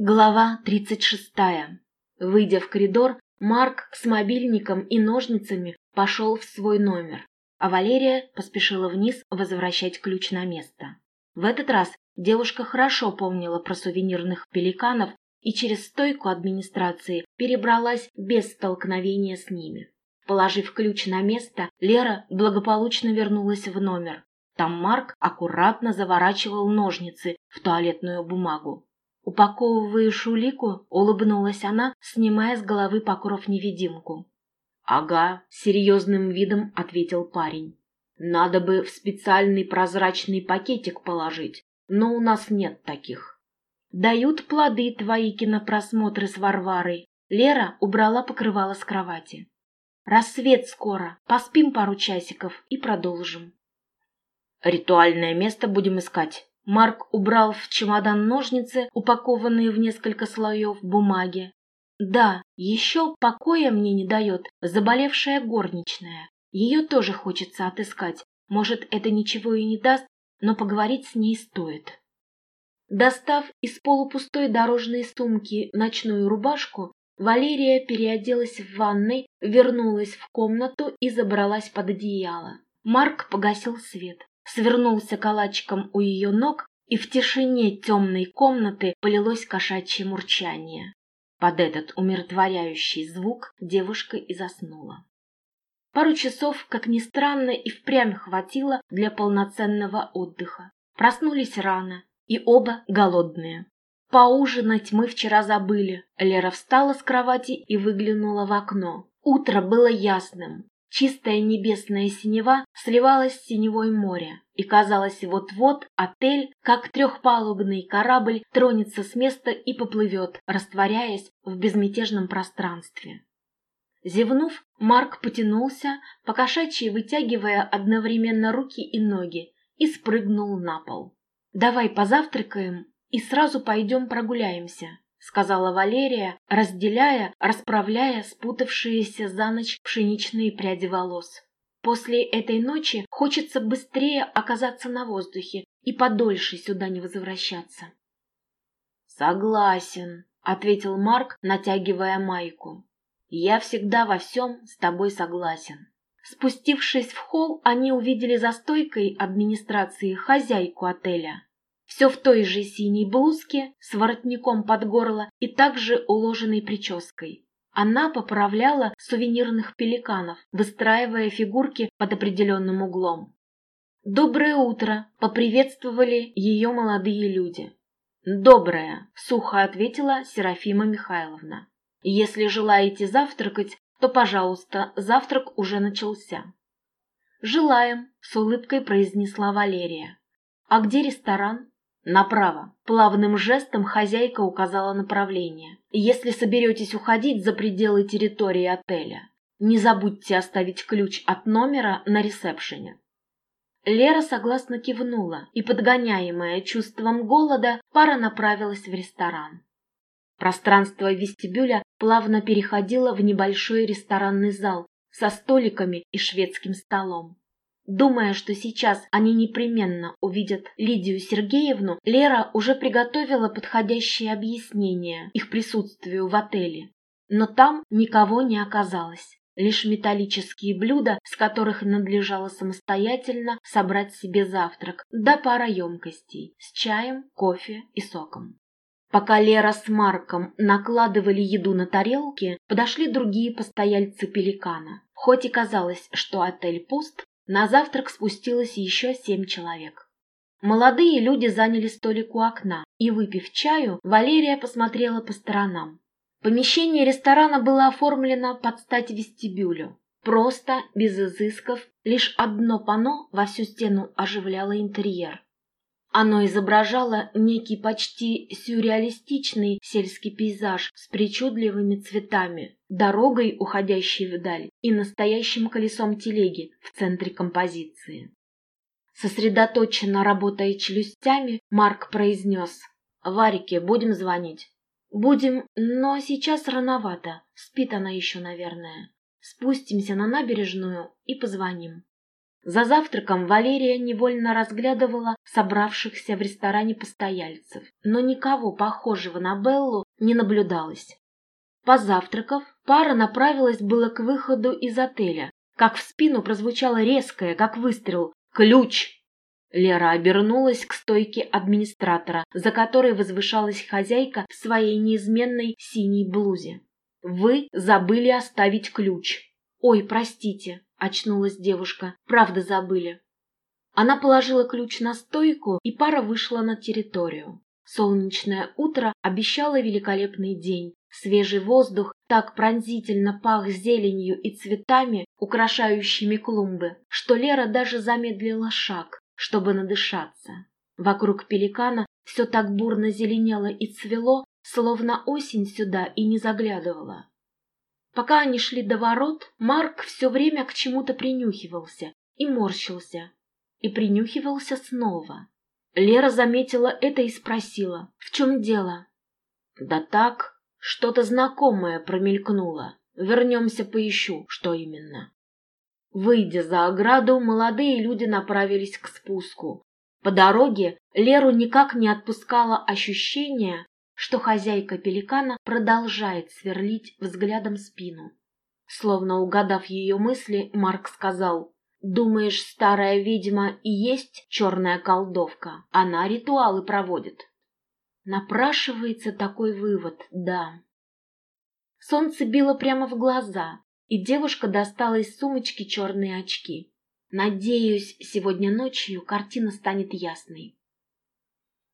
Глава 36. Выйдя в коридор, Марк с мобильником и ножницами пошел в свой номер, а Валерия поспешила вниз возвращать ключ на место. В этот раз девушка хорошо помнила про сувенирных пеликанов и через стойку администрации перебралась без столкновения с ними. Положив ключ на место, Лера благополучно вернулась в номер. Там Марк аккуратно заворачивал ножницы в туалетную бумагу. «Упаковываешь улику?» — улыбнулась она, снимая с головы покров-невидимку. «Ага», — серьезным видом ответил парень. «Надо бы в специальный прозрачный пакетик положить, но у нас нет таких». «Дают плоды твои кинопросмотры с Варварой». Лера убрала покрывало с кровати. «Рассвет скоро, поспим пару часиков и продолжим». «Ритуальное место будем искать», Марк убрал в чемодан ножницы, упакованные в несколько слоев бумаги. Да, еще покоя мне не дает заболевшая горничная. Ее тоже хочется отыскать. Может, это ничего и не даст, но поговорить с ней стоит. Достав из полупустой дорожной сумки ночную рубашку, Валерия переоделась в ванной, вернулась в комнату и забралась под одеяло. Марк погасил свет свернулся калачиком у ее ног, и в тишине темной комнаты полилось кошачье мурчание. Под этот умиротворяющий звук девушка и заснула. Пару часов, как ни странно, и впрямь хватило для полноценного отдыха. Проснулись рано, и оба голодные. Поужинать мы вчера забыли. Лера встала с кровати и выглянула в окно. Утро было ясным. Чистая небесная синева сливалась с синевой моря, и казалось, вот-вот отель, как трехпалубный корабль, тронется с места и поплывет, растворяясь в безмятежном пространстве. Зевнув, Марк потянулся, покошачьи вытягивая одновременно руки и ноги, и спрыгнул на пол. «Давай позавтракаем и сразу пойдем прогуляемся», — сказала Валерия, разделяя, расправляя спутавшиеся за ночь пшеничные пряди волос. «После этой ночи хочется быстрее оказаться на воздухе и подольше сюда не возвращаться». «Согласен», — ответил Марк, натягивая майку. «Я всегда во всем с тобой согласен». Спустившись в холл, они увидели за стойкой администрации хозяйку отеля. Все в той же синей блузке, с воротником под горло и также уложенной прической. Она поправляла сувенирных пеликанов, выстраивая фигурки под определенным углом. «Доброе утро!» — поприветствовали ее молодые люди. «Доброе!» — сухо ответила Серафима Михайловна. «Если желаете завтракать, то, пожалуйста, завтрак уже начался». «Желаем!» — с улыбкой произнесла Валерия. «А где ресторан?» «Направо». Плавным жестом хозяйка указала направление. «Если соберетесь уходить за пределы территории отеля, не забудьте оставить ключ от номера на ресепшене». Лера согласно кивнула, и, подгоняемая чувством голода, пара направилась в ресторан. Пространство вестибюля плавно переходило в небольшой ресторанный зал со столиками и шведским столом. Думая, что сейчас они непременно увидят Лидию Сергеевну, Лера уже приготовила подходящее объяснение их присутствию в отеле. Но там никого не оказалось. Лишь металлические блюда, с которых надлежало самостоятельно собрать себе завтрак, да пара емкостей с чаем, кофе и соком. Пока Лера с Марком накладывали еду на тарелки, подошли другие постояльцы пеликана. Хоть и казалось, что отель пуст, на завтрак спустилось еще семь человек. Молодые люди заняли столик у окна, и, выпив чаю, Валерия посмотрела по сторонам. Помещение ресторана было оформлено под стать вестибюлю. Просто, без изысков, лишь одно панно во всю стену оживляло интерьер. Оно изображало некий почти сюрреалистичный сельский пейзаж с причудливыми цветами, дорогой, уходящей вдаль, и настоящим колесом телеги в центре композиции. Сосредоточенно работая челюстями, Марк произнес «Варике будем звонить?» «Будем, но сейчас рановато, спит она еще, наверное. Спустимся на набережную и позвоним». За завтраком Валерия невольно разглядывала собравшихся в ресторане постояльцев, но никого похожего на Беллу не наблюдалось. Позавтракав, пара направилась было к выходу из отеля, как в спину прозвучало резкое, как выстрел, «Ключ!». Лера обернулась к стойке администратора, за которой возвышалась хозяйка в своей неизменной синей блузе. «Вы забыли оставить ключ». «Ой, простите», — очнулась девушка, — «правда забыли». Она положила ключ на стойку, и пара вышла на территорию. Солнечное утро обещало великолепный день. Свежий воздух так пронзительно пах зеленью и цветами, украшающими клумбы, что Лера даже замедлила шаг, чтобы надышаться. Вокруг пеликана все так бурно зеленело и цвело, словно осень сюда и не заглядывала. Пока они шли до ворот, Марк все время к чему-то принюхивался и морщился, и принюхивался снова. Лера заметила это и спросила, в чем дело? Да так, что-то знакомое промелькнуло. Вернемся поищу, что именно. Выйдя за ограду, молодые люди направились к спуску. По дороге Леру никак не отпускало ощущение, что хозяйка пеликана продолжает сверлить взглядом спину. Словно угадав ее мысли, Марк сказал, «Думаешь, старая ведьма и есть черная колдовка? Она ритуалы проводит». Напрашивается такой вывод, да. Солнце било прямо в глаза, и девушка достала из сумочки черные очки. Надеюсь, сегодня ночью картина станет ясной.